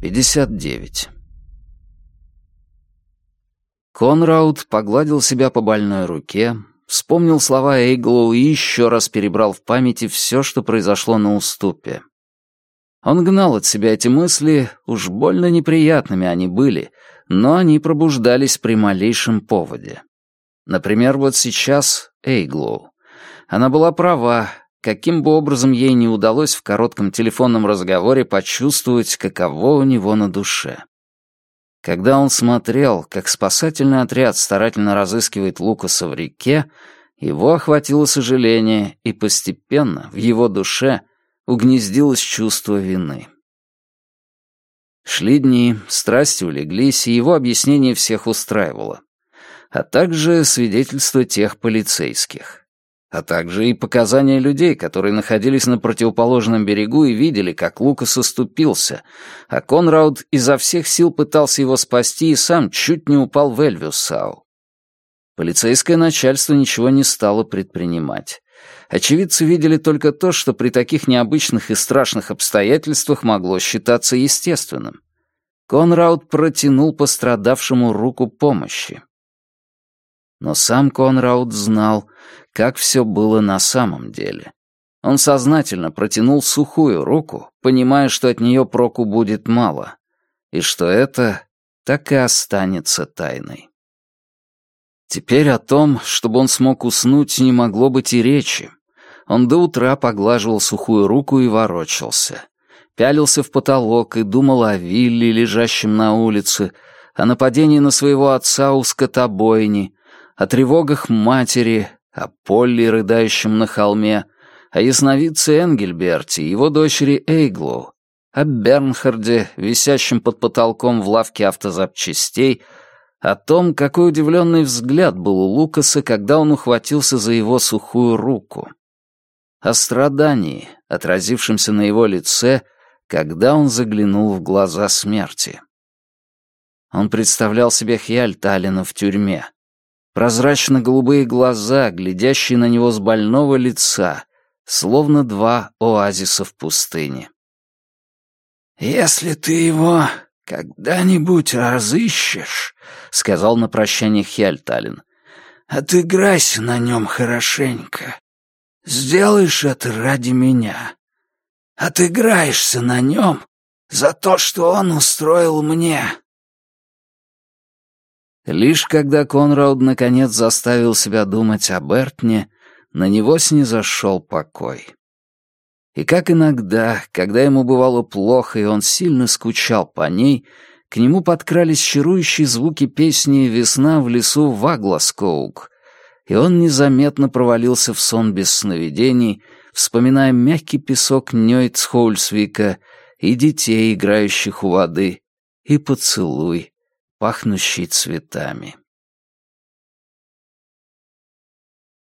59. Конрауд погладил себя по больной руке, вспомнил слова Эйглоу и еще раз перебрал в памяти все, что произошло на уступе. Он гнал от себя эти мысли, уж больно неприятными они были, но они пробуждались при малейшем поводе. Например, вот сейчас Эйглоу. Она была права, каким бы образом ей не удалось в коротком телефонном разговоре почувствовать, каково у него на душе. Когда он смотрел, как спасательный отряд старательно разыскивает Лукаса в реке, его охватило сожаление, и постепенно в его душе угнездилось чувство вины. Шли дни, страсти улеглись, и его объяснение всех устраивало, а также свидетельство тех полицейских а также и показания людей, которые находились на противоположном берегу и видели, как Лукас оступился, а Конрауд изо всех сил пытался его спасти и сам чуть не упал в Эльвюсау. Полицейское начальство ничего не стало предпринимать. Очевидцы видели только то, что при таких необычных и страшных обстоятельствах могло считаться естественным. Конрауд протянул пострадавшему руку помощи. Но сам Конрауд знал, как все было на самом деле. Он сознательно протянул сухую руку, понимая, что от нее проку будет мало, и что это так и останется тайной. Теперь о том, чтобы он смог уснуть, не могло быть и речи. Он до утра поглаживал сухую руку и ворочался. Пялился в потолок и думал о Вилле, лежащем на улице, о нападении на своего отца у скотобойни, о тревогах матери, о Полли, рыдающем на холме, о ясновидце Энгельберте и его дочери Эйглоу, о Бернхарде, висящем под потолком в лавке автозапчастей, о том, какой удивленный взгляд был у Лукаса, когда он ухватился за его сухую руку, о страдании, отразившемся на его лице, когда он заглянул в глаза смерти. Он представлял себе Хьяльталина в тюрьме, Прозрачно-голубые глаза, глядящие на него с больного лица, словно два оазиса в пустыне. «Если ты его когда-нибудь разыщешь», — сказал на прощание Хельталин, — «отыграйся на нем хорошенько. Сделаешь это ради меня. Отыграешься на нем за то, что он устроил мне». Лишь когда Конрауд наконец заставил себя думать о Бертне, на него снизошел покой. И как иногда, когда ему бывало плохо и он сильно скучал по ней, к нему подкрались чарующие звуки песни «Весна в лесу Вагласкоук», и он незаметно провалился в сон без сновидений, вспоминая мягкий песок Нёйцхольсвика и детей, играющих у воды, и поцелуй, пахнущий цветами.